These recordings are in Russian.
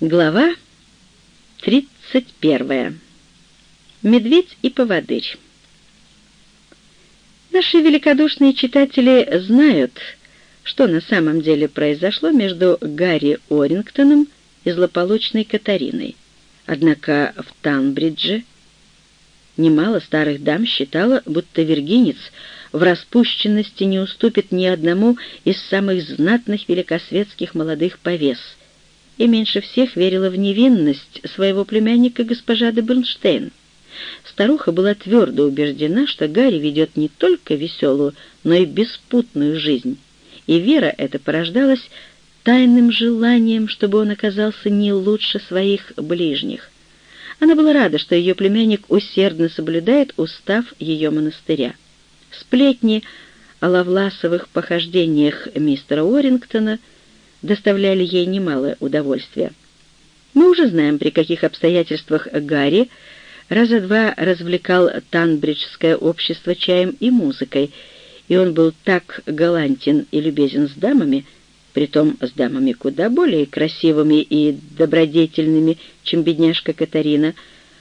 Глава 31. Медведь и поводырь. Наши великодушные читатели знают, что на самом деле произошло между Гарри Орингтоном и злополучной Катариной. Однако в Танбридже немало старых дам считало, будто виргинец в распущенности не уступит ни одному из самых знатных великосветских молодых повес — и меньше всех верила в невинность своего племянника госпожа де Бернштейн. Старуха была твердо убеждена, что Гарри ведет не только веселую, но и беспутную жизнь, и вера эта порождалась тайным желанием, чтобы он оказался не лучше своих ближних. Она была рада, что ее племянник усердно соблюдает устав ее монастыря. Сплетни о лавласовых похождениях мистера Уоррингтона — доставляли ей немалое удовольствие. Мы уже знаем, при каких обстоятельствах Гарри раза два развлекал Танбриджское общество чаем и музыкой, и он был так галантен и любезен с дамами, притом с дамами куда более красивыми и добродетельными, чем бедняжка Катарина,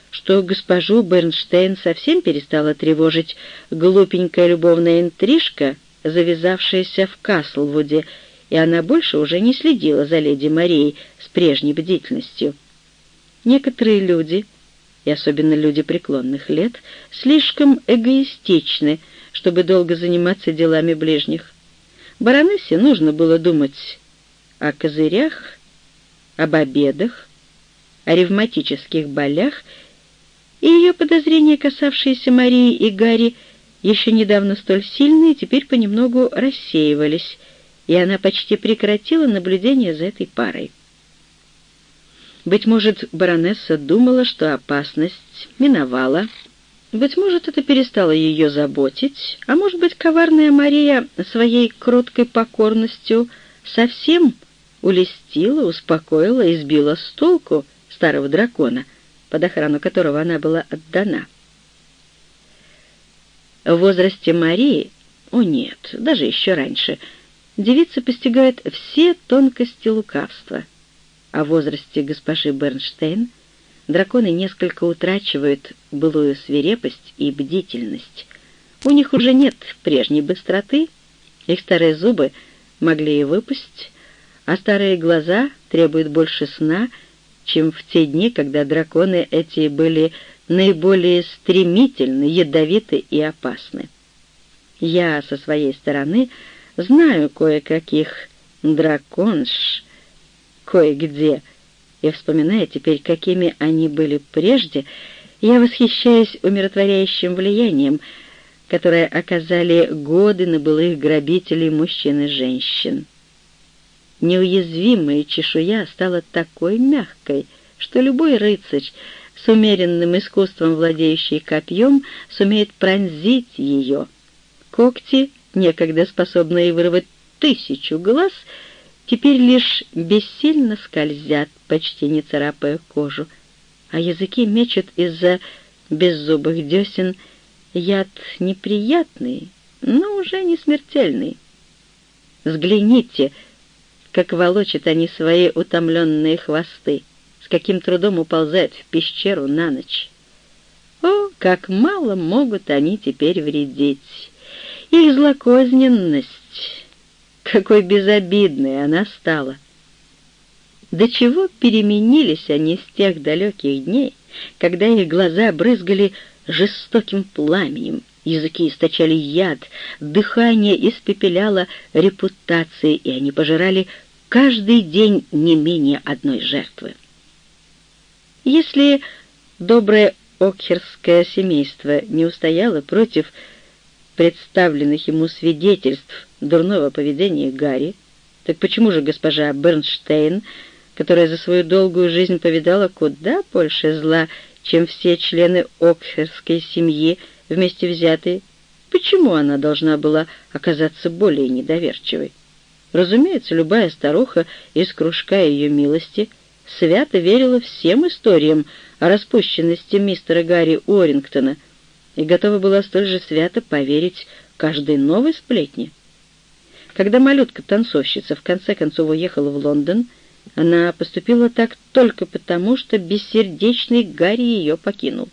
что госпожу Бернштейн совсем перестала тревожить глупенькая любовная интрижка, завязавшаяся в Каслвуде, и она больше уже не следила за леди Марией с прежней бдительностью. Некоторые люди, и особенно люди преклонных лет, слишком эгоистичны, чтобы долго заниматься делами ближних. Баронессе нужно было думать о козырях, об обедах, о ревматических болях, и ее подозрения, касавшиеся Марии и Гарри, еще недавно столь сильные, теперь понемногу рассеивались, и она почти прекратила наблюдение за этой парой. Быть может, баронесса думала, что опасность миновала. Быть может, это перестало ее заботить, а может быть, коварная Мария своей кроткой покорностью совсем улестила, успокоила и сбила с толку старого дракона, под охрану которого она была отдана. В возрасте Марии, о нет, даже еще раньше — девица постигает все тонкости лукавства. В возрасте госпожи Бернштейн драконы несколько утрачивают былую свирепость и бдительность. У них уже нет прежней быстроты, их старые зубы могли и выпустить, а старые глаза требуют больше сна, чем в те дни, когда драконы эти были наиболее стремительны, ядовиты и опасны. Я, со своей стороны, Знаю кое-каких драконш кое-где, и, вспоминая теперь, какими они были прежде, я восхищаюсь умиротворяющим влиянием, которое оказали годы на былых грабителей мужчин и женщин. Неуязвимая чешуя стала такой мягкой, что любой рыцарь, с умеренным искусством владеющий копьем, сумеет пронзить ее. Когти некогда способные вырвать тысячу глаз, теперь лишь бессильно скользят, почти не царапая кожу, а языки мечут из-за беззубых десен яд неприятный, но уже не смертельный. Взгляните, как волочат они свои утомленные хвосты, с каким трудом уползают в пещеру на ночь. О, как мало могут они теперь вредить! Их злокозненность, какой безобидной она стала. До чего переменились они с тех далеких дней, когда их глаза брызгали жестоким пламенем, языки источали яд, дыхание испепеляло репутации, и они пожирали каждый день не менее одной жертвы. Если доброе окхерское семейство не устояло против представленных ему свидетельств дурного поведения Гарри, так почему же госпожа Бернштейн, которая за свою долгую жизнь повидала куда больше зла, чем все члены Окхерской семьи вместе взятые, почему она должна была оказаться более недоверчивой? Разумеется, любая старуха из кружка ее милости свято верила всем историям о распущенности мистера Гарри Уоррингтона — и готова была столь же свято поверить каждой новой сплетне. Когда малютка-танцовщица в конце концов уехала в Лондон, Она поступила так только потому, что бессердечный Гарри ее покинул.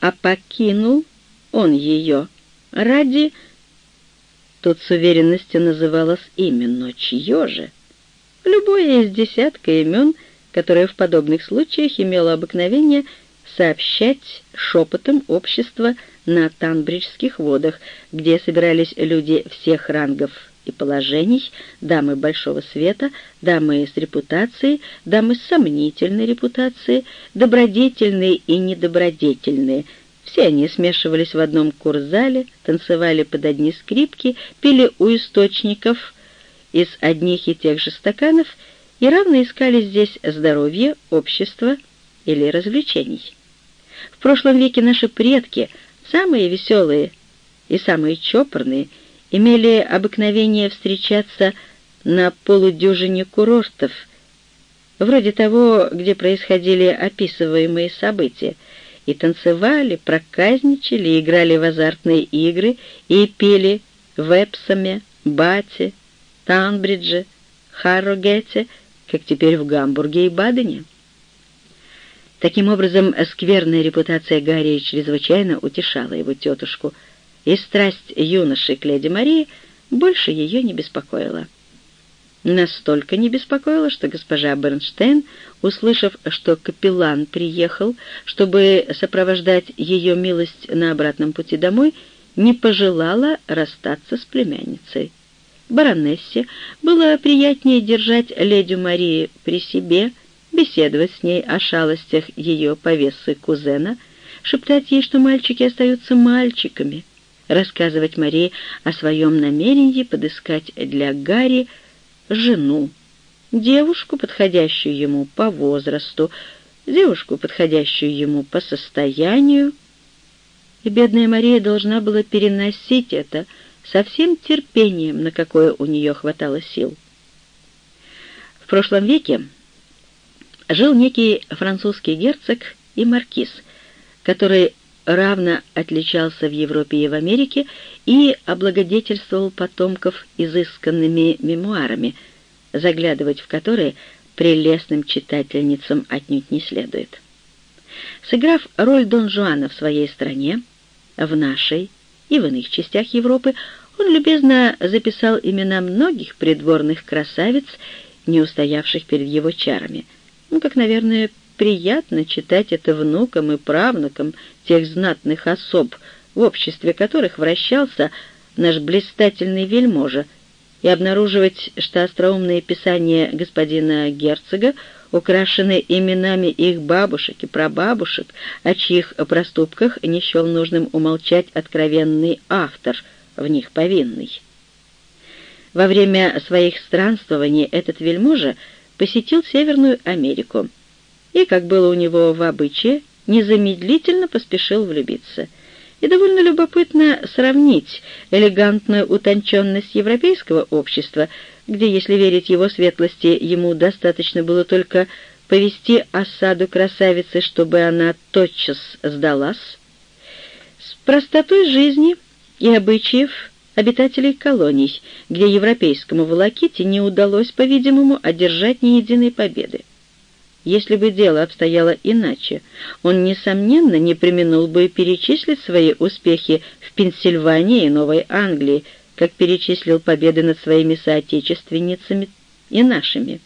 А покинул он ее ради... Тут с уверенностью называлось именно чье же. Любое из десятка имен, которое в подобных случаях имело обыкновение сообщать шепотом общества на Танбриджских водах, где собирались люди всех рангов и положений, дамы большого света, дамы с репутацией, дамы с сомнительной репутацией, добродетельные и недобродетельные. Все они смешивались в одном курзале, танцевали под одни скрипки, пили у источников из одних и тех же стаканов и равно искали здесь здоровье, общество или развлечений. В прошлом веке наши предки, самые веселые и самые чопорные, имели обыкновение встречаться на полудюжине курортов, вроде того, где происходили описываемые события, и танцевали, проказничали, играли в азартные игры и пели в Эпсоме, Бате, Танбридже, Харрогете, как теперь в Гамбурге и Бадене. Таким образом, скверная репутация Гарри чрезвычайно утешала его тетушку, и страсть юноши к леди Марии больше ее не беспокоила. Настолько не беспокоила, что госпожа Бернштейн, услышав, что капеллан приехал, чтобы сопровождать ее милость на обратном пути домой, не пожелала расстаться с племянницей. Баронессе было приятнее держать леди Марии при себе, беседовать с ней о шалостях ее повесы кузена, шептать ей, что мальчики остаются мальчиками, рассказывать Марии о своем намерении подыскать для Гарри жену, девушку, подходящую ему по возрасту, девушку, подходящую ему по состоянию. И бедная Мария должна была переносить это со всем терпением, на какое у нее хватало сил. В прошлом веке жил некий французский герцог и маркиз, который равно отличался в Европе и в Америке и облагодетельствовал потомков изысканными мемуарами, заглядывать в которые прелестным читательницам отнюдь не следует. Сыграв роль Дон Жуана в своей стране, в нашей и в иных частях Европы, он любезно записал имена многих придворных красавиц, не устоявших перед его чарами — ну, как, наверное, приятно читать это внукам и правнукам тех знатных особ, в обществе которых вращался наш блистательный вельможа, и обнаруживать, что остроумные писания господина герцога украшены именами их бабушек и прабабушек, о чьих проступках не счел нужным умолчать откровенный автор, в них повинный. Во время своих странствований этот вельможа посетил Северную Америку и, как было у него в обычае, незамедлительно поспешил влюбиться. И довольно любопытно сравнить элегантную утонченность европейского общества, где, если верить его светлости, ему достаточно было только повести осаду красавицы, чтобы она тотчас сдалась, с простотой жизни и обычаев обитателей колоний, где европейскому волоките не удалось, по-видимому, одержать ни единой победы. Если бы дело обстояло иначе, он, несомненно, не применул бы перечислить свои успехи в Пенсильвании и Новой Англии, как перечислил победы над своими соотечественницами и нашими.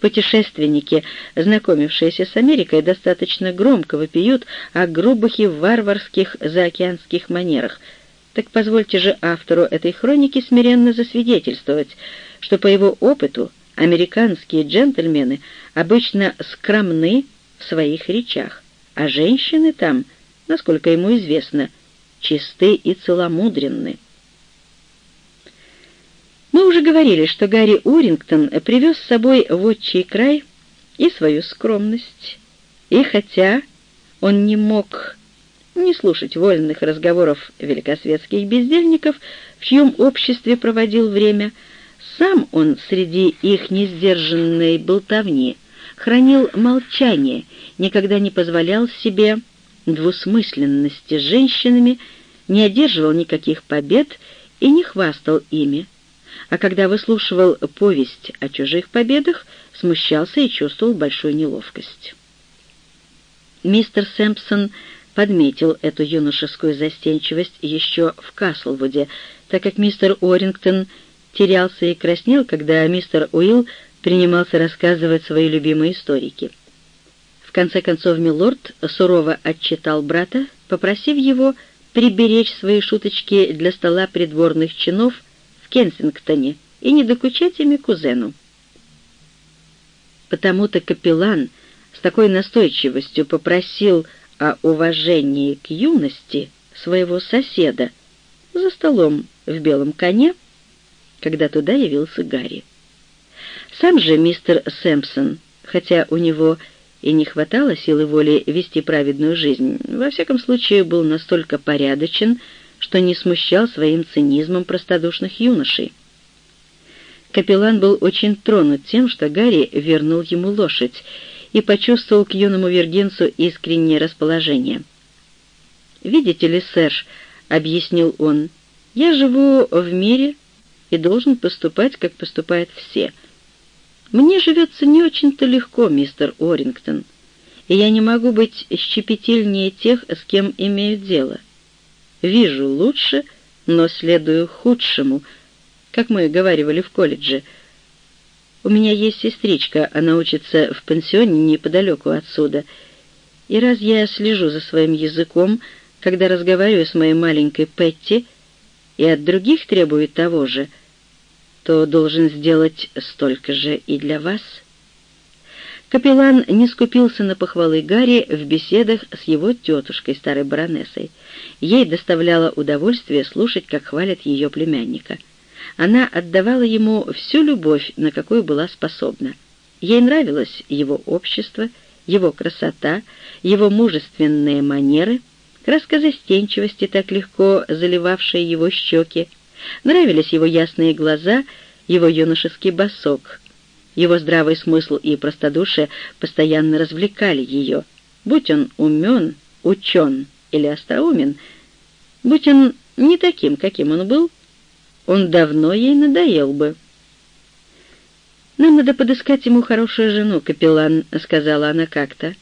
Путешественники, знакомившиеся с Америкой, достаточно громко вопиют о грубых и варварских заокеанских манерах – так позвольте же автору этой хроники смиренно засвидетельствовать, что по его опыту американские джентльмены обычно скромны в своих речах, а женщины там, насколько ему известно, чисты и целомудренны. Мы уже говорили, что Гарри Урингтон привез с собой в отчий край и свою скромность, и хотя он не мог не слушать вольных разговоров великосветских бездельников, в чьем обществе проводил время, сам он среди их несдержанной болтовни хранил молчание, никогда не позволял себе двусмысленности женщинами, не одерживал никаких побед и не хвастал ими, а когда выслушивал повесть о чужих победах, смущался и чувствовал большую неловкость. Мистер Сэмпсон подметил эту юношескую застенчивость еще в Каслвуде, так как мистер Орингтон терялся и краснел, когда мистер Уилл принимался рассказывать свои любимые историки. В конце концов, милорд сурово отчитал брата, попросив его приберечь свои шуточки для стола придворных чинов в Кенсингтоне и не докучать ими кузену. Потому-то капеллан с такой настойчивостью попросил о уважении к юности своего соседа за столом в белом коне, когда туда явился Гарри. Сам же мистер Сэмпсон, хотя у него и не хватало силы воли вести праведную жизнь, во всяком случае был настолько порядочен, что не смущал своим цинизмом простодушных юношей. Капеллан был очень тронут тем, что Гарри вернул ему лошадь, и почувствовал к юному вергинцу искреннее расположение. «Видите ли, сэр», — объяснил он, — «я живу в мире и должен поступать, как поступают все». Мне живется не очень-то легко, мистер Орингтон, и я не могу быть щепетильнее тех, с кем имею дело. Вижу лучше, но следую худшему, как мы говаривали в колледже. У меня есть сестричка, она учится в пансионе неподалеку отсюда, и раз я слежу за своим языком, когда разговариваю с моей маленькой Петти, и от других требую того же — то должен сделать столько же и для вас. Капеллан не скупился на похвалы Гарри в беседах с его тетушкой, старой баронессой. Ей доставляло удовольствие слушать, как хвалят ее племянника. Она отдавала ему всю любовь, на какую была способна. Ей нравилось его общество, его красота, его мужественные манеры, краска застенчивости, так легко заливавшая его щеки, Нравились его ясные глаза, его юношеский босок. Его здравый смысл и простодушие постоянно развлекали ее. Будь он умен, учен или остроумен, будь он не таким, каким он был, он давно ей надоел бы. «Нам надо подыскать ему хорошую жену, капеллан», — сказала она как-то.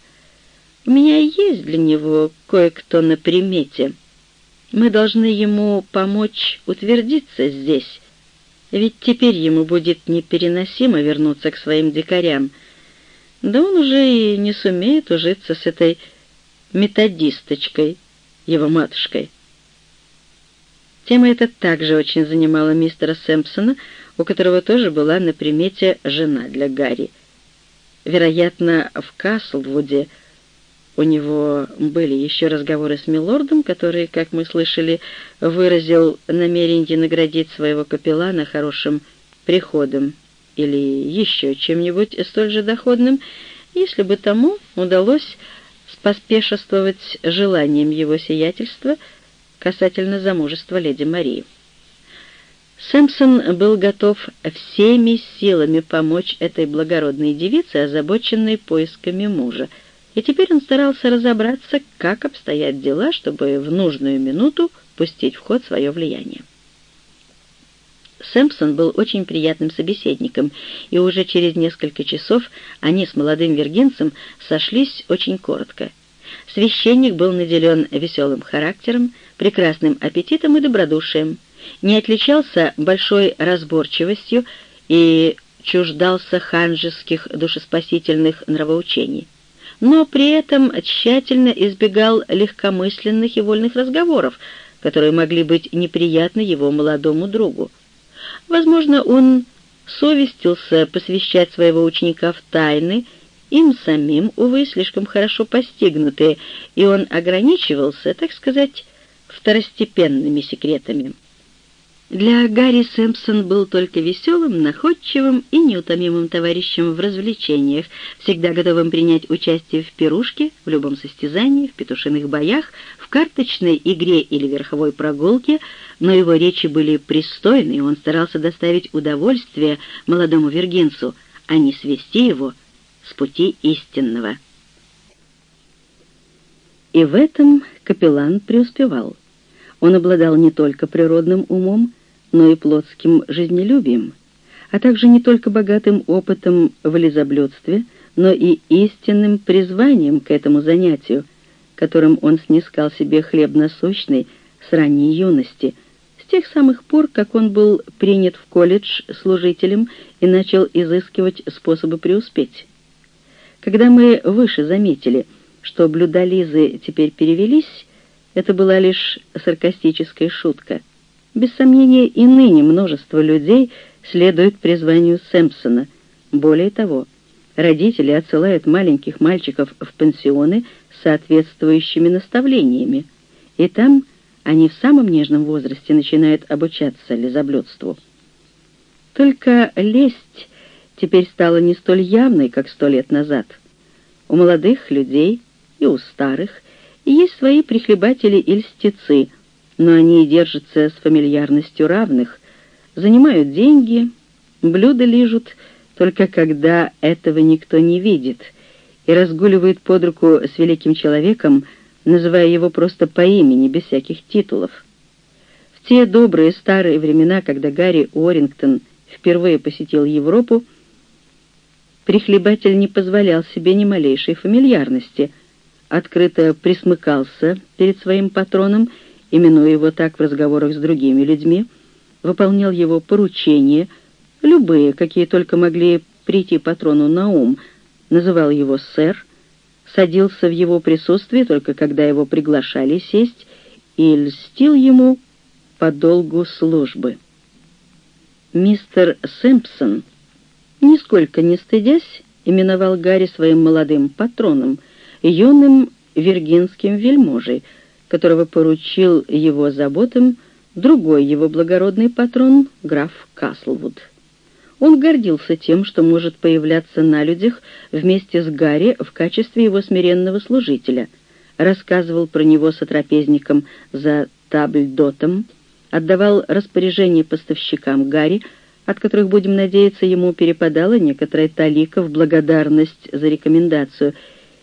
«У меня есть для него кое-кто на примете». Мы должны ему помочь утвердиться здесь, ведь теперь ему будет непереносимо вернуться к своим дикарям. Да он уже и не сумеет ужиться с этой методисточкой, его матушкой. Тема эта также очень занимала мистера Сэмпсона, у которого тоже была на примете жена для Гарри. Вероятно, в Каслвуде у него были еще разговоры с милордом, который, как мы слышали, выразил намерение наградить своего капеллана хорошим приходом или еще чем-нибудь столь же доходным, если бы тому удалось споспешествовать желанием его сиятельства касательно замужества леди Марии. Сэмпсон был готов всеми силами помочь этой благородной девице, озабоченной поисками мужа — и теперь он старался разобраться, как обстоят дела, чтобы в нужную минуту пустить в ход свое влияние. Сэмпсон был очень приятным собеседником, и уже через несколько часов они с молодым вергинцем сошлись очень коротко. Священник был наделен веселым характером, прекрасным аппетитом и добродушием, не отличался большой разборчивостью и чуждался ханжеских душеспасительных нравоучений но при этом тщательно избегал легкомысленных и вольных разговоров, которые могли быть неприятны его молодому другу. Возможно, он совестился посвящать своего ученика в тайны, им самим, увы, слишком хорошо постигнутые, и он ограничивался, так сказать, второстепенными секретами. Для Гарри Сэмпсон был только веселым, находчивым и неутомимым товарищем в развлечениях, всегда готовым принять участие в пирушке, в любом состязании, в петушиных боях, в карточной игре или верховой прогулке, но его речи были пристойны, и он старался доставить удовольствие молодому вергинцу, а не свести его с пути истинного. И в этом капеллан преуспевал. Он обладал не только природным умом, но и плотским жизнелюбием, а также не только богатым опытом в лизоблюдстве, но и истинным призванием к этому занятию, которым он снискал себе хлеб насущный с ранней юности, с тех самых пор, как он был принят в колледж служителем и начал изыскивать способы преуспеть. Когда мы выше заметили, что блюда Лизы теперь перевелись, это была лишь саркастическая шутка. Без сомнения, и ныне множество людей следует призванию Сэмпсона. Более того, родители отсылают маленьких мальчиков в пансионы с соответствующими наставлениями, и там они в самом нежном возрасте начинают обучаться лизоблюдству. Только лесть теперь стала не столь явной, как сто лет назад. У молодых людей и у старых есть свои прихлебатели и льстецы, но они держатся с фамильярностью равных, занимают деньги, блюда лижут, только когда этого никто не видит, и разгуливают под руку с великим человеком, называя его просто по имени, без всяких титулов. В те добрые старые времена, когда Гарри Уоррингтон впервые посетил Европу, прихлебатель не позволял себе ни малейшей фамильярности, открыто присмыкался перед своим патроном, именуя его так в разговорах с другими людьми, выполнял его поручения, любые, какие только могли прийти патрону на ум, называл его «сэр», садился в его присутствии только когда его приглашали сесть и льстил ему по долгу службы. Мистер Сэмпсон, нисколько не стыдясь, именовал Гарри своим молодым патроном, юным виргинским вельможей, которого поручил его заботам другой его благородный патрон, граф Каслвуд. Он гордился тем, что может появляться на людях вместе с Гарри в качестве его смиренного служителя, рассказывал про него сотрапезникам за табльдотом, отдавал распоряжение поставщикам Гарри, от которых, будем надеяться, ему перепадала некоторая талика в благодарность за рекомендацию,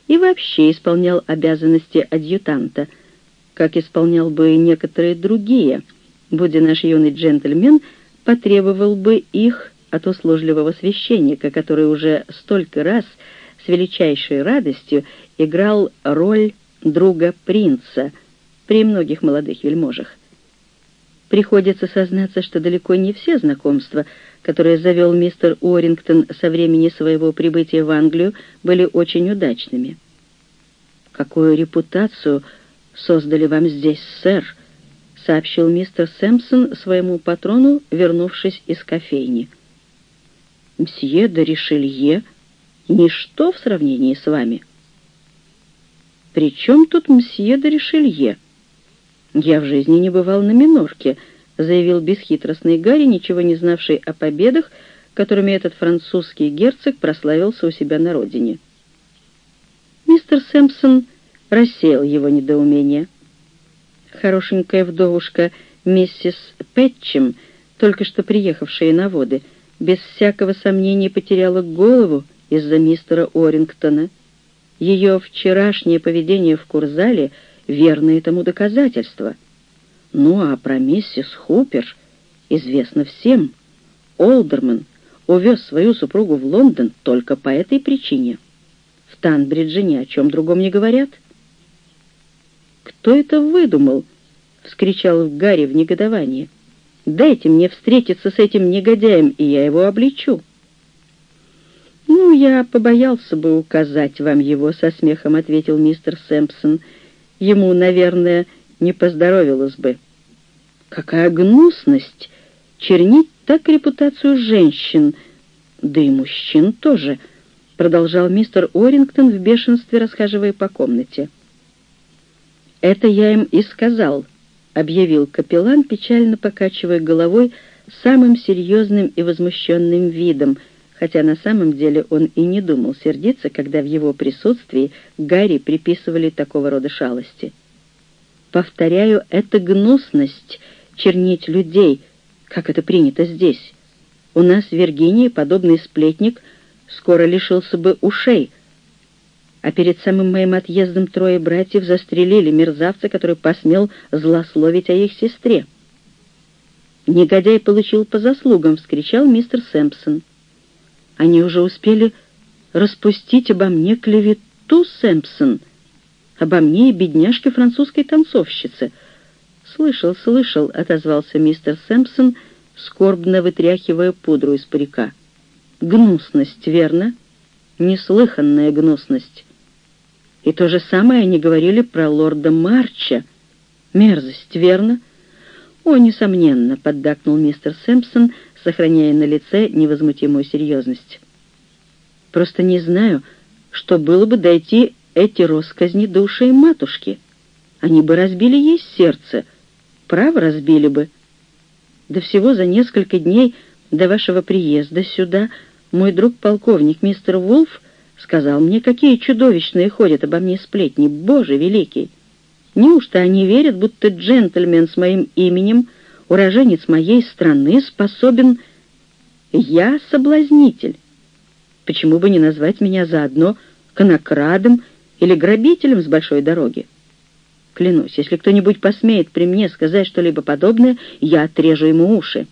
и вообще исполнял обязанности адъютанта, как исполнял бы и некоторые другие, будь наш юный джентльмен потребовал бы их от услужливого священника, который уже столько раз с величайшей радостью играл роль друга принца при многих молодых вельможах. Приходится сознаться, что далеко не все знакомства, которые завел мистер Уоррингтон со времени своего прибытия в Англию, были очень удачными. «Какую репутацию создали вам здесь, сэр?» — сообщил мистер Сэмпсон своему патрону, вернувшись из кофейни мсье де Ришелье — ничто в сравнении с вами. «При чем тут мсье де Ришелье?» «Я в жизни не бывал на минорке», — заявил бесхитростный Гарри, ничего не знавший о победах, которыми этот французский герцог прославился у себя на родине. Мистер Сэмпсон рассеял его недоумение. Хорошенькая вдовушка миссис Пэтчем, только что приехавшая на воды — без всякого сомнения потеряла голову из-за мистера Орингтона. Ее вчерашнее поведение в Курзале — верное тому доказательство. Ну а про миссис Хупер известно всем. Олдерман увез свою супругу в Лондон только по этой причине. В Танбридже ни о чем другом не говорят. «Кто это выдумал?» — вскричал Гарри в негодовании. Дайте мне встретиться с этим негодяем, и я его обличу». «Ну, я побоялся бы указать вам его», — со смехом ответил мистер Сэмпсон. «Ему, наверное, не поздоровилось бы». «Какая гнусность! Чернить так репутацию женщин, да и мужчин тоже», — продолжал мистер Орингтон в бешенстве, расхаживая по комнате. «Это я им и сказал», — объявил капеллан, печально покачивая головой самым серьезным и возмущенным видом, хотя на самом деле он и не думал сердиться, когда в его присутствии Гарри приписывали такого рода шалости. «Повторяю, это гнусность — чернить людей, как это принято здесь. У нас в Виргинии подобный сплетник скоро лишился бы ушей, а перед самым моим отъездом трое братьев застрелили мерзавца, который посмел злословить о их сестре. «Негодяй получил по заслугам!» — вскричал мистер Сэмпсон. «Они уже успели распустить обо мне клевету, Сэмпсон, обо мне и бедняжке французской танцовщице». «Слышал, слышал», — отозвался мистер Сэмпсон, скорбно вытряхивая пудру из парика. «Гнусность, верно? Неслыханная гнусность. И то же самое они говорили про лорда Марча. Мерзость, верно?» «О, несомненно», — поддакнул мистер Сэмпсон, сохраняя на лице невозмутимую серьезность. «Просто не знаю, что было бы дойти эти росказни до ушей матушки. Они бы разбили ей сердце, право разбили бы. До всего за несколько дней до вашего приезда сюда мой друг-полковник мистер Вулф сказал мне, какие чудовищные ходят обо мне сплетни, Боже великий! Неужто они верят, будто джентльмен с моим именем, уроженец моей страны, способен... Я соблазнитель. Почему бы не назвать меня заодно конокрадом или грабителем с большой дороги? Клянусь, если кто-нибудь посмеет при мне сказать что-либо подобное, я отрежу ему уши.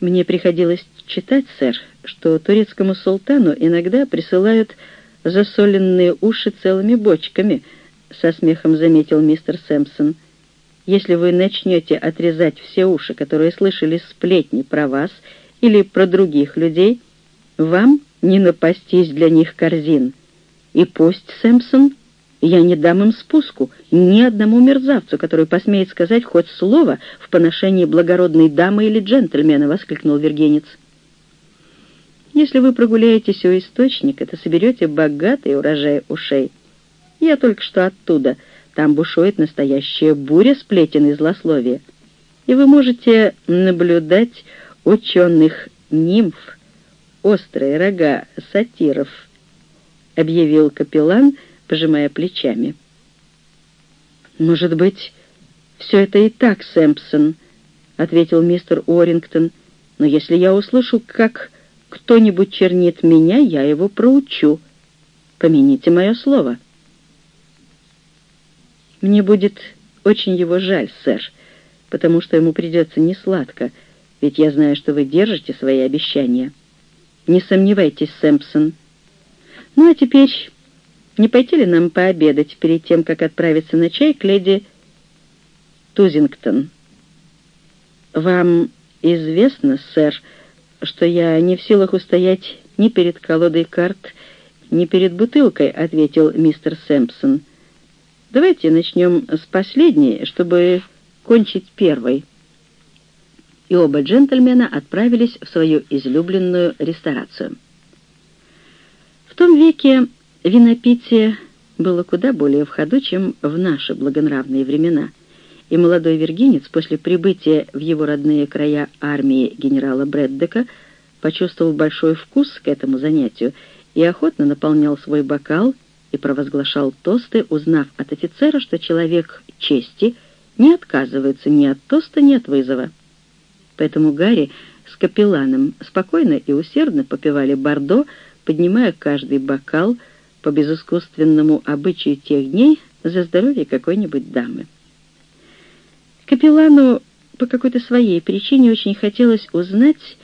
Мне приходилось читать, сэр, что турецкому султану иногда присылают засоленные уши целыми бочками, со смехом заметил мистер Сэмпсон. Если вы начнете отрезать все уши, которые слышали сплетни про вас или про других людей, вам не напастись для них корзин. И пусть, Сэмпсон, я не дам им спуску ни одному мерзавцу, который посмеет сказать хоть слово в поношении благородной дамы или джентльмена», — воскликнул Вергенец. «Если вы прогуляетесь у источника, то соберете богатый урожай ушей. Я только что оттуда. Там бушует настоящая буря сплетен и злословия. И вы можете наблюдать ученых нимф, острые рога сатиров», — объявил капеллан, — пожимая плечами. «Может быть, все это и так, Сэмпсон», — ответил мистер Уоррингтон, «но если я услышу, как кто-нибудь чернит меня, я его проучу. Помяните мое слово». «Мне будет очень его жаль, сэр, потому что ему придется несладко, ведь я знаю, что вы держите свои обещания. Не сомневайтесь, Сэмпсон. Ну а теперь не пойти ли нам пообедать перед тем, как отправиться на чай к леди Тузингтон? Вам известно, сэр, что я не в силах устоять ни перед колодой карт, ни перед бутылкой, ответил мистер Сэмпсон. Давайте начнем с последней, чтобы кончить первой. И оба джентльмена отправились в свою излюбленную ресторацию. В том веке Винопитие было куда более в ходу, чем в наши благонравные времена, и молодой виргинец после прибытия в его родные края армии генерала Брэддека почувствовал большой вкус к этому занятию и охотно наполнял свой бокал и провозглашал тосты, узнав от офицера, что человек чести не отказывается ни от тоста, ни от вызова. Поэтому Гарри с капелланом спокойно и усердно попивали бордо, поднимая каждый бокал — по безыскусственному обычаю тех дней за здоровье какой-нибудь дамы. Капеллану по какой-то своей причине очень хотелось узнать,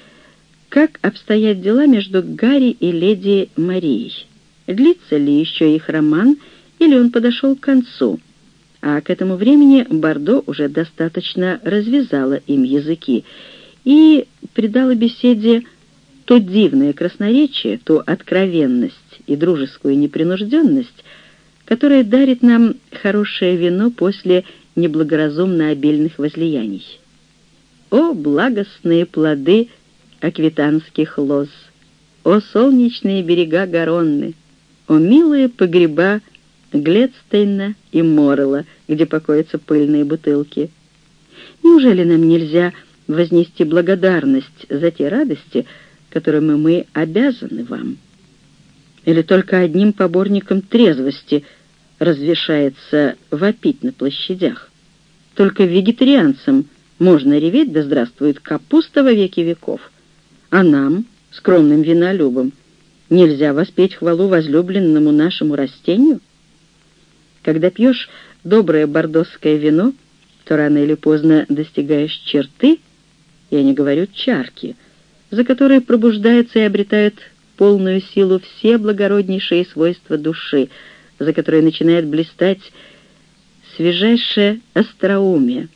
как обстоят дела между Гарри и леди Марией. Длится ли еще их роман, или он подошел к концу, а к этому времени Бордо уже достаточно развязала им языки и придала беседе то дивное красноречие, то откровенность и дружескую непринужденность, которая дарит нам хорошее вино после неблагоразумно обильных возлияний. О, благостные плоды аквитанских лоз! О, солнечные берега Гаронны! О, милые погреба Гледстейна и Моррелла, где покоятся пыльные бутылки! Неужели нам нельзя вознести благодарность за те радости, которыми мы обязаны вам. Или только одним поборником трезвости разрешается вопить на площадях. Только вегетарианцам можно реветь, да здравствует капуста во веки веков. А нам, скромным винолюбам, нельзя воспеть хвалу возлюбленному нашему растению? Когда пьешь доброе бордосское вино, то рано или поздно достигаешь черты, я не говорю чарки, за которой пробуждаются и обретают полную силу все благороднейшие свойства души, за которой начинает блистать свежайшее остроумие,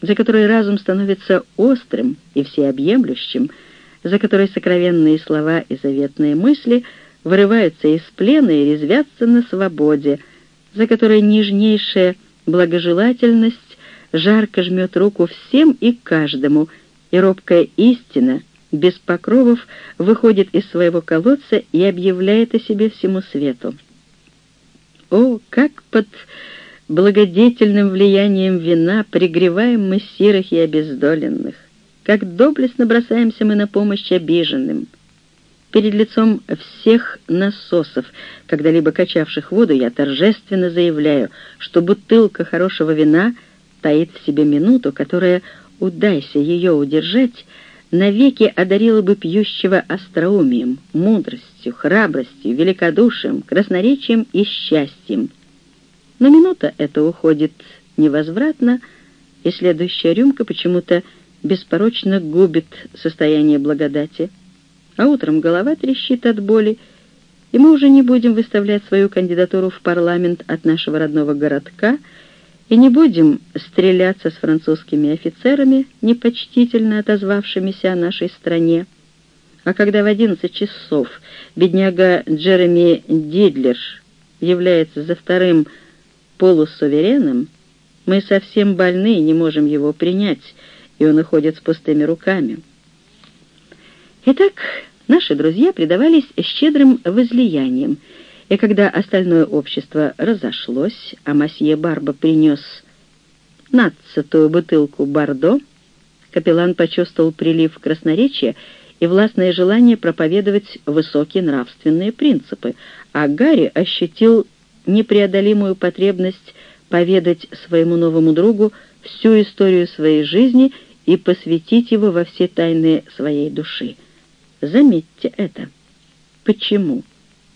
за которой разум становится острым и всеобъемлющим, за которой сокровенные слова и заветные мысли вырываются из плена и резвятся на свободе, за которой нежнейшая благожелательность жарко жмет руку всем и каждому, и робкая истина без покровов выходит из своего колодца и объявляет о себе всему свету. О, как под благодетельным влиянием вина пригреваем мы серых и обездоленных! Как доблестно бросаемся мы на помощь обиженным! Перед лицом всех насосов, когда-либо качавших воду, я торжественно заявляю, что бутылка хорошего вина таит в себе минуту, которая, удайся ее удержать, навеки одарила бы пьющего остроумием, мудростью, храбростью, великодушием, красноречием и счастьем. Но минута эта уходит невозвратно, и следующая рюмка почему-то беспорочно губит состояние благодати. А утром голова трещит от боли, и мы уже не будем выставлять свою кандидатуру в парламент от нашего родного городка — и не будем стреляться с французскими офицерами, непочтительно отозвавшимися о нашей стране. А когда в одиннадцать часов бедняга Джереми Дидлер является за вторым полусувереном, мы совсем больны и не можем его принять, и он уходит с пустыми руками. Итак, наши друзья предавались щедрым возлияниям, и когда остальное общество разошлось, а масье Барба принес нацатую бутылку Бордо, капеллан почувствовал прилив красноречия и властное желание проповедовать высокие нравственные принципы, а Гарри ощутил непреодолимую потребность поведать своему новому другу всю историю своей жизни и посвятить его во все тайны своей души. Заметьте это. Почему?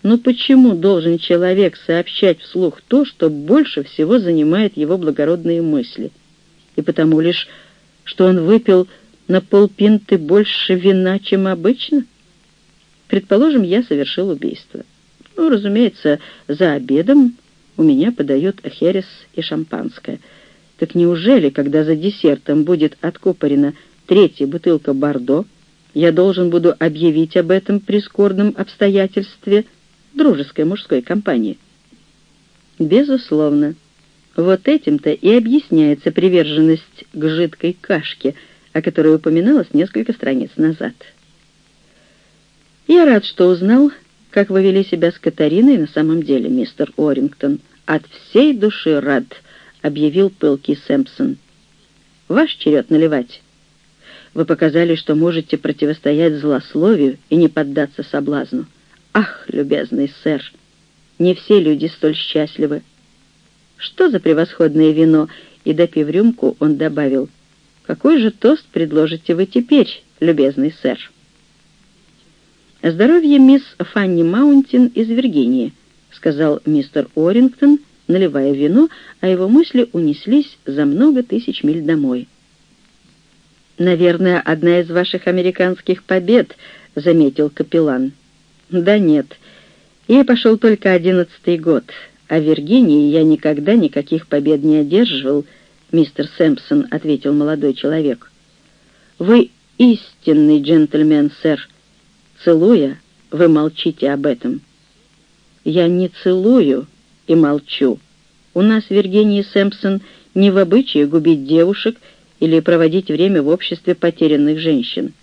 Но почему должен человек сообщать вслух то, что больше всего занимает его благородные мысли? И потому лишь, что он выпил на полпинты больше вина, чем обычно? Предположим, я совершил убийство. Ну, разумеется, за обедом у меня подают херес и шампанское. Так неужели, когда за десертом будет откупорена третья бутылка бордо, я должен буду объявить об этом прискорбном обстоятельстве – дружеской мужской компании? Безусловно. Вот этим-то и объясняется приверженность к жидкой кашке, о которой упоминалось несколько страниц назад. Я рад, что узнал, как вы вели себя с Катариной на самом деле, мистер Орингтон. От всей души рад, объявил пылкий Сэмпсон. Ваш черед наливать. Вы показали, что можете противостоять злословию и не поддаться соблазну. «Ах, любезный сэр, не все люди столь счастливы!» «Что за превосходное вино!» И, допив рюмку, он добавил, «Какой же тост предложите вы теперь, любезный сэр?» «Здоровье мисс Фанни Маунтин из Виргинии», — сказал мистер Орингтон, наливая вино, а его мысли унеслись за много тысяч миль домой. «Наверное, одна из ваших американских побед», — заметил капеллан. Да нет, ей пошел только одиннадцатый год, а в Виргинии я никогда никаких побед не одерживал, мистер Сэмпсон, — ответил молодой человек. Вы истинный джентльмен, сэр. Целуя, вы молчите об этом. Я не целую и молчу. У нас в Виргинии, Сэмпсон, не в обычае губить девушек или проводить время в обществе потерянных женщин.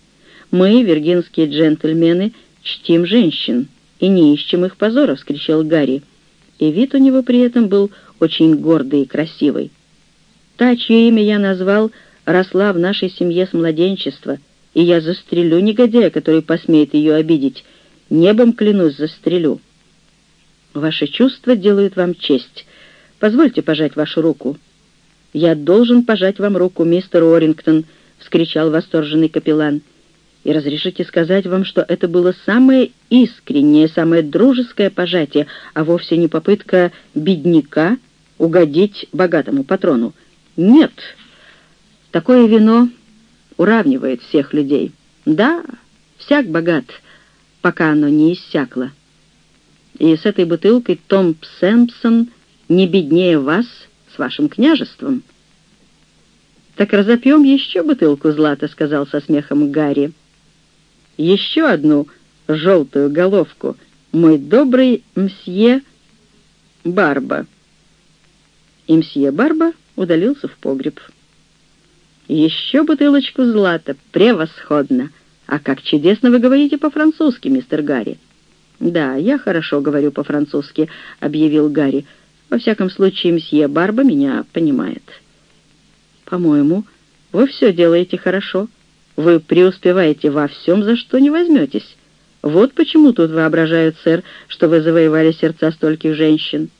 Мы, виргинские джентльмены, — чтим женщин и не ищем их позора!» — вскричал Гарри. И вид у него при этом был очень гордый и красивый. Та, чье имя я назвал, росла в нашей семье с младенчества, и я застрелю негодяя, который посмеет ее обидеть. Небом клянусь, застрелю. Ваши чувства делают вам честь. Позвольте пожать вашу руку. «Я должен пожать вам руку, мистер Орингтон!» — вскричал восторженный капеллан и разрешите сказать вам, что это было самое искреннее, самое дружеское пожатие, а вовсе не попытка бедняка угодить богатому патрону. Нет, Такое вино уравнивает всех людей. Да, всяк богат, пока оно не иссякло. И с этой бутылкой Том Сэмпсон не беднее вас с вашим княжеством. «Так разопьем еще бутылку злата», — сказал со смехом Гарри. «Еще одну желтую головку, мой добрый мсье Барба». И мсье Барба удалился в погреб. «Еще бутылочку злата, превосходно! А как чудесно вы говорите по-французски, мистер Гарри!» «Да, я хорошо говорю по-французски», — объявил Гарри. «Во всяком случае, мсье Барба меня понимает». «По-моему, вы все делаете хорошо. Вы преуспеваете во всем, за что не возьметесь. Вот почему тут воображают, сэр, что вы завоевали сердца стольких женщин».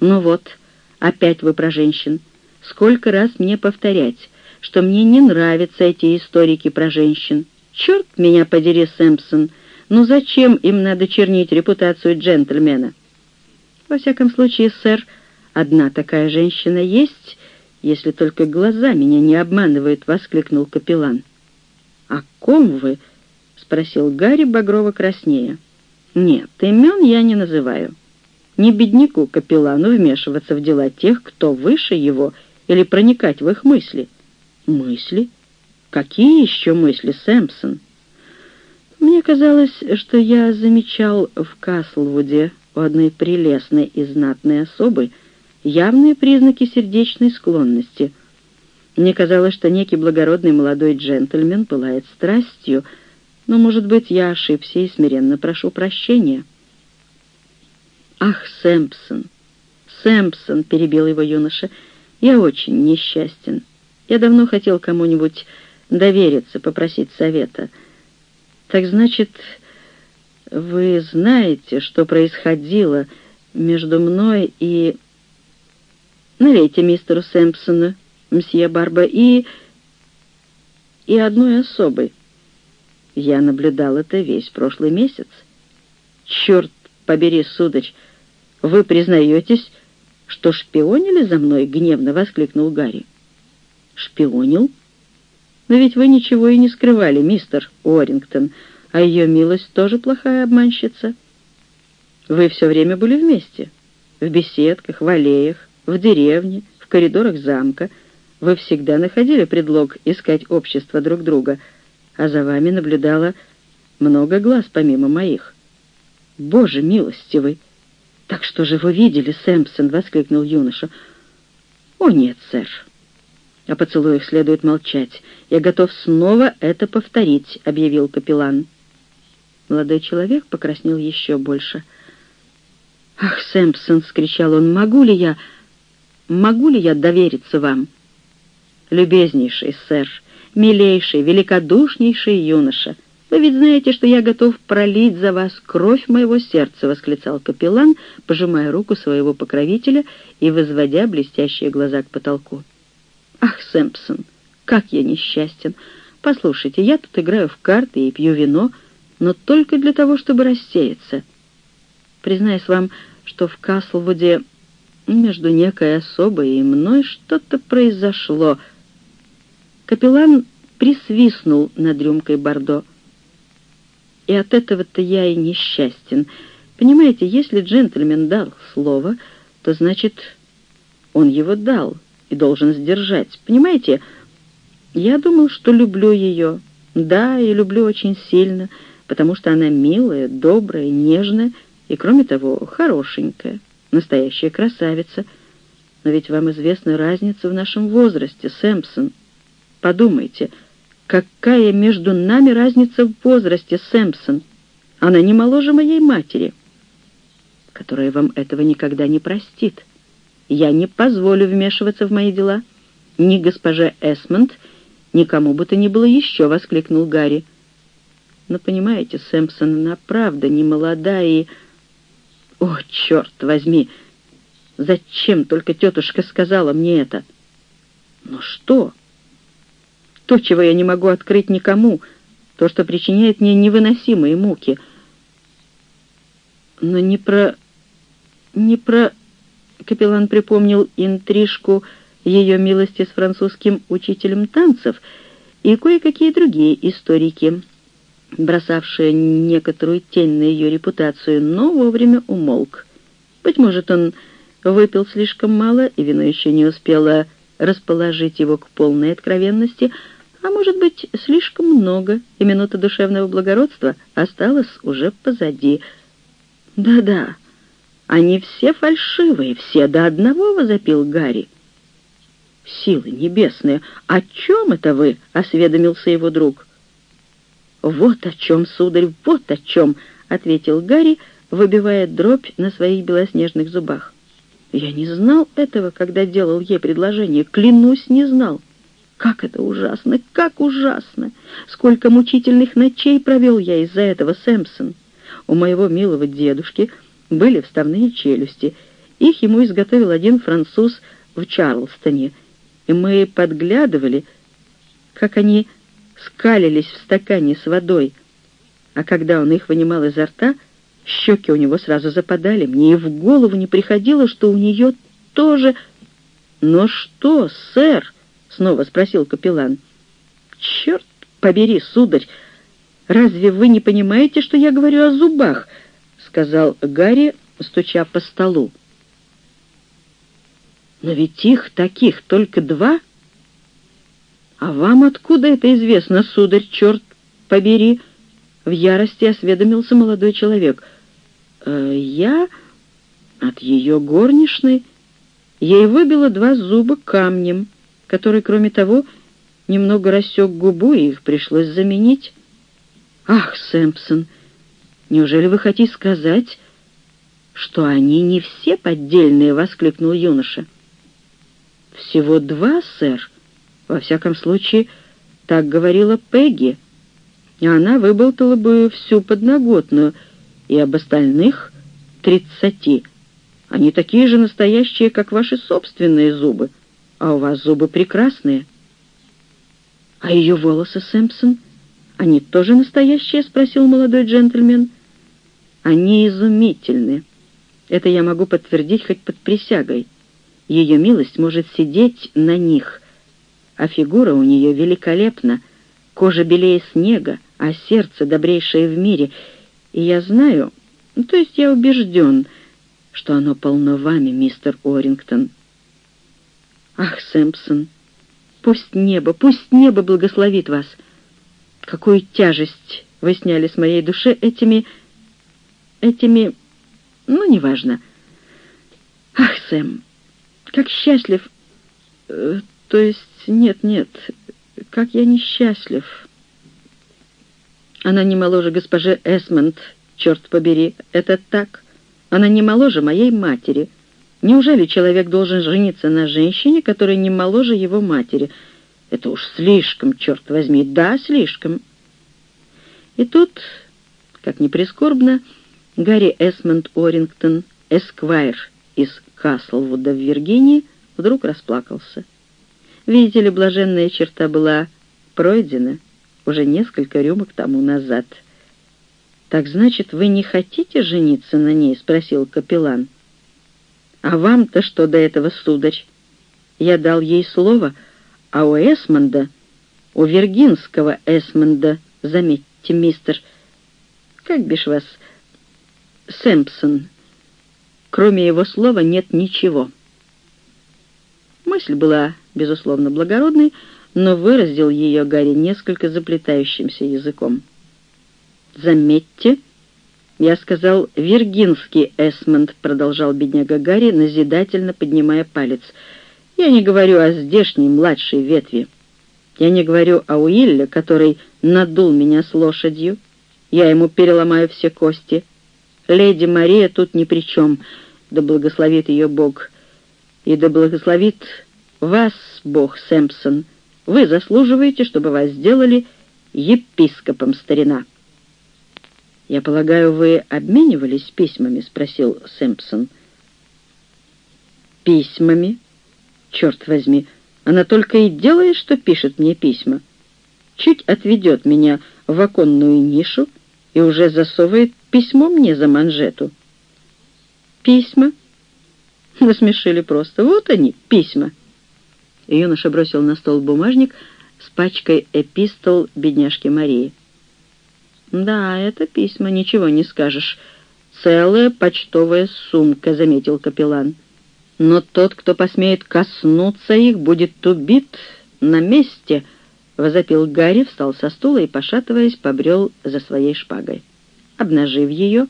«Ну вот, опять вы про женщин. Сколько раз мне повторять, что мне не нравятся эти историки про женщин. Черт меня подери, Сэмпсон!» Ну зачем им надо чернить репутацию джентльмена? Во всяком случае, сэр, одна такая женщина есть, если только глаза меня не обманывают, — воскликнул капеллан. «О ком вы?» — спросил Гарри багрово краснея. «Нет, имен я не называю. Не бедняку капеллану вмешиваться в дела тех, кто выше его, или проникать в их мысли». «Мысли? Какие еще мысли, Сэмпсон?» Мне казалось, что я замечал в Каслвуде у одной прелестной и знатной особы явные признаки сердечной склонности. Мне казалось, что некий благородный молодой джентльмен пылает страстью, но, может быть, я ошибся и смиренно прошу прощения. «Ах, Сэмпсон! Сэмпсон!» — перебил его юноша. «Я очень несчастен. Я давно хотел кому-нибудь довериться, попросить совета». Так значит, вы знаете, что происходило между мной и... Налейте мистеру Сэмпсону, мсье Барба, и... и одной особой. Я наблюдал это весь прошлый месяц. Черт побери, сударь, вы признаетесь, что шпионили за мной? Гневно воскликнул Гарри. Шпионил? Но ведь вы ничего и не скрывали, мистер Уоррингтон, а ее милость тоже плохая обманщица. Вы все время были вместе, в беседках, в аллеях, в деревне, в коридорах замка. Вы всегда находили предлог искать общество друг друга, а за вами наблюдало много глаз помимо моих. Боже милостивый! Так что же вы видели, Сэмпсон? — воскликнул юноша. О, нет, сэр. О поцелуях следует молчать. Я готов снова это повторить, — объявил капеллан. Молодой человек покраснел еще больше. «Ах, Сэмпсон!» — скричал он. «Могу ли я... могу ли я довериться вам?» «Любезнейший сэр, милейший, великодушнейший юноша, вы ведь знаете, что я готов пролить за вас кровь моего сердца!» — восклицал капеллан, пожимая руку своего покровителя и возводя блестящие глаза к потолку. «Ах, Сэмпсон, как я несчастен! Послушайте, я тут играю в карты и пью вино, но только для того, чтобы рассеяться. Признаюсь вам, что в Каслвуде между некой особой и мной что-то произошло. Капеллан присвистнул над рюмкой Бордо. И от этого-то я и несчастен. Понимаете, если джентльмен дал слово, то значит, он его дал и должен сдержать. Понимаете, я думал, что люблю ее. Да, и люблю очень сильно, потому что она милая, добрая, нежная и, кроме того, хорошенькая, настоящая красавица. Но ведь вам известна разница в нашем возрасте, Сэмпсон. Подумайте, какая между нами разница в возрасте, Сэмпсон? Она не моложе моей матери, которая вам этого никогда не простит. Я не позволю вмешиваться в мои дела. Ни госпоже Эсмонд, никому бы то ни было еще, — воскликнул Гарри. Но, понимаете, Сэмпсон, она правда не молода и... О, черт возьми! Зачем только тетушка сказала мне это? Но что? То, чего я не могу открыть никому, то, что причиняет мне невыносимые муки. Но не про... не про... Капеллан припомнил интрижку ее милости с французским учителем танцев и кое-какие другие историки, бросавшие некоторую тень на ее репутацию, но вовремя умолк. Быть может, он выпил слишком мало, и вино еще не успело расположить его к полной откровенности, а может быть, слишком много, и минута душевного благородства осталась уже позади. «Да-да, они все фальшивые, все до одного», — возопил Гарри. «Силы небесные, о чем это вы?» — осведомился его друг. «Вот о чем, сударь, вот о чем!» — ответил Гарри, выбивая дробь на своих белоснежных зубах. Я не знал этого, когда делал ей предложение. Клянусь, не знал. Как это ужасно, как ужасно! Сколько мучительных ночей провел я из-за этого, Сэмпсон. У моего милого дедушки были вставные челюсти. Их ему изготовил один француз в Чарлстоне. И мы подглядывали, как они скалились в стакане с водой. А когда он их вынимал изо рта, Щеки у него сразу западали. Мне и в голову не приходило, что у нее тоже... «Но что, сэр?» — снова спросил капеллан. «Черт побери, сударь! Разве вы не понимаете, что я говорю о зубах?» — сказал Гарри, стуча по столу. «Но ведь их таких только два. А вам откуда это известно, сударь, черт побери?» В ярости осведомился молодой человек — э, я от ее горничной. Ей выбило два зуба камнем, который, кроме того, немного рассек губу, и их пришлось заменить. «Ах, Сэмпсон, неужели вы хотите сказать, что они не все поддельные?» — воскликнул юноша. «Всего два, сэр. Во всяком случае, так говорила Пегги, и она выболтала бы всю подноготную — и об остальных тридцати. Они такие же настоящие, как ваши собственные зубы, а у вас зубы прекрасные. А ее волосы, Сэмпсон, они тоже настоящие? — спросил молодой джентльмен. Они изумительны. Это я могу подтвердить хоть под присягой. Ее милость может сидеть на них, а фигура у нее великолепна, кожа белее снега, а сердце добрейшее в мире — и я знаю, то есть я убежден, что оно полно вами, мистер Орингтон. Ах, Сэмпсон, пусть небо, пусть небо благословит вас. Какую тяжесть вы сняли с моей души этими... этими... ну, неважно. Ах, Сэм, как счастлив... Э, то есть, нет, нет, как я несчастлив... Она не моложе госпожи Эсмонд, черт побери, это так. Она не моложе моей матери. Неужели человек должен жениться на женщине, которая не моложе его матери? Это уж слишком, черт возьми, да, слишком. И тут, как ни прискорбно, Гарри Эсмонд Орингтон, эсквайр из Каслвуда в Виргинии, вдруг расплакался. Видите ли, блаженная черта была пройдена — уже несколько рюмок тому назад. «Так значит, вы не хотите жениться на ней?» — спросил капеллан. «А вам-то что до этого, сударь? Я дал ей слово, а у Эсмонда, у виргинского Эсмонда, заметьте, мистер, как бишь вас, Сэмпсон, кроме его слова нет ничего». Мысль была, безусловно, благородной, но выразил ее Гарри несколько заплетающимся языком. «Заметьте, я сказал «Виргинский Эсмонд», — продолжал бедняга Гарри, назидательно поднимая палец. «Я не говорю о здешней младшей ветви. Я не говорю о Уилле, который надул меня с лошадью. Я ему переломаю все кости. Леди Мария тут ни при чем, да благословит ее Бог. И да благословит вас Бог, Сэмпсон». Вы заслуживаете, чтобы вас сделали епископом старина». «Я полагаю, вы обменивались письмами?» — спросил Сэмпсон. «Письмами? Черт возьми, она только и делает, что пишет мне письма. Чуть отведет меня в оконную нишу и уже засовывает письмо мне за манжету». «Письма?» Насмешили просто. «Вот они, письма». Юноша бросил на стол бумажник с пачкой эпистол бедняжки Марии. «Да, это письма, ничего не скажешь. Целая почтовая сумка», — заметил капеллан. «Но тот, кто посмеет коснуться их, будет убит на месте», — возопил Гарри, встал со стула и, пошатываясь, побрел за своей шпагой. Обнажив ее,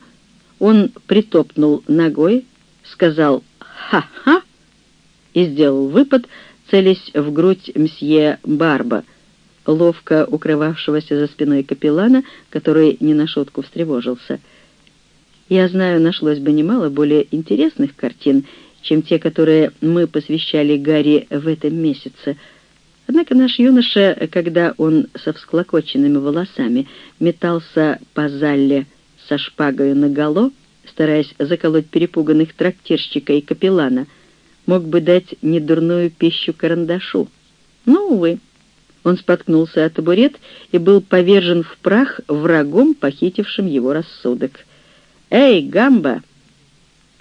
он притопнул ногой, сказал «Ха-ха!» и сделал выпад, целясь в грудь мсье Барба, ловко укрывавшегося за спиной капеллана, который не на шутку встревожился. Я знаю, нашлось бы немало более интересных картин, чем те, которые мы посвящали Гарри в этом месяце. Однако наш юноша, когда он со всклокоченными волосами метался по зале со шпагою наголо, стараясь заколоть перепуганных трактирщика и капеллана, мог бы дать недурную пищу карандашу. Но, увы, он споткнулся о табурет и был повержен в прах врагом, похитившим его рассудок. «Эй, Гамба,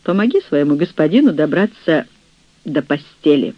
помоги своему господину добраться до постели».